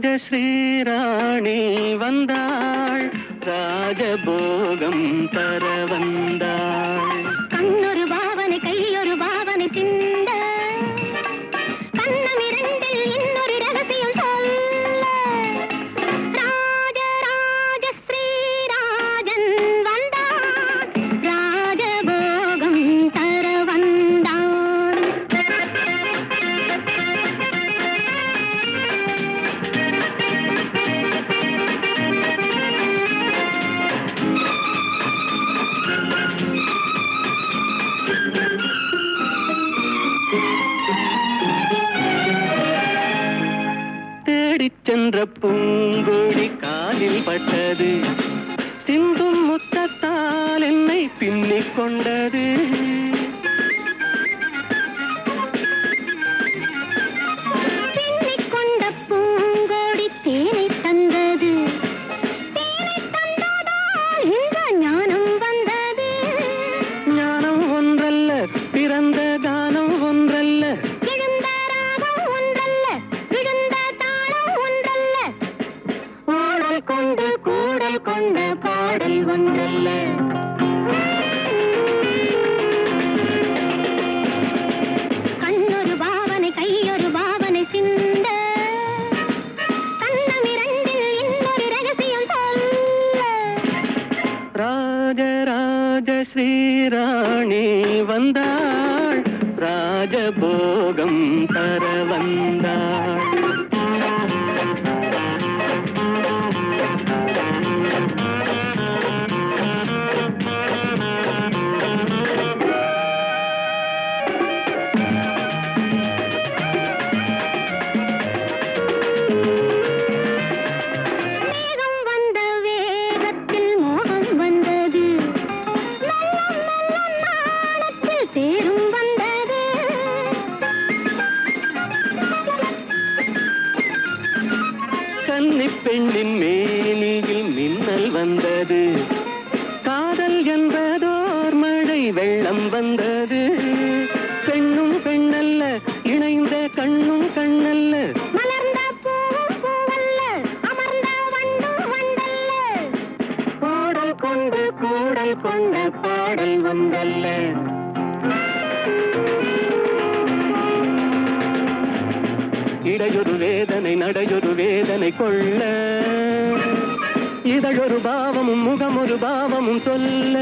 ராஜஸ்ரீராணி வந்தாள். ராஜபோகம் தர வந்தாள். கண்ணொரு தேடிச் பூங்கொடி காலில் பட்டது. சிந்தும் முத்தத்தால் என்னை பின்னிக் கொண்டது கொண்ட பாடல் ஒன்றல்ல கண்ணொரு பாவனை கையொரு பாவனை சிந்த. கண்ணம் இரண்டில் இன்னொரு ரகசியம் சொல்ல. ராஜராஜ ஸ்ரீராணி வந்தாள். ராஜபோகம் தர வந்தாள். கன்னிப் பெண்ணின் மேனியில் மின்னல் வந்தது. காதல் என்பதோர் மழை வெள்ளம் வந்தது. பெண்ணும் பெண்ணல்ல இணைந்த கண்ணும் கண்ணல்ல. கொண்டு கூடல் கொண்ட பாடல் வந்தல்ல இடையொரு நடையொரு வேதனை கொள்ள. இதழொரு பாவமும் முகமொரு பாவமும் சொல்ல.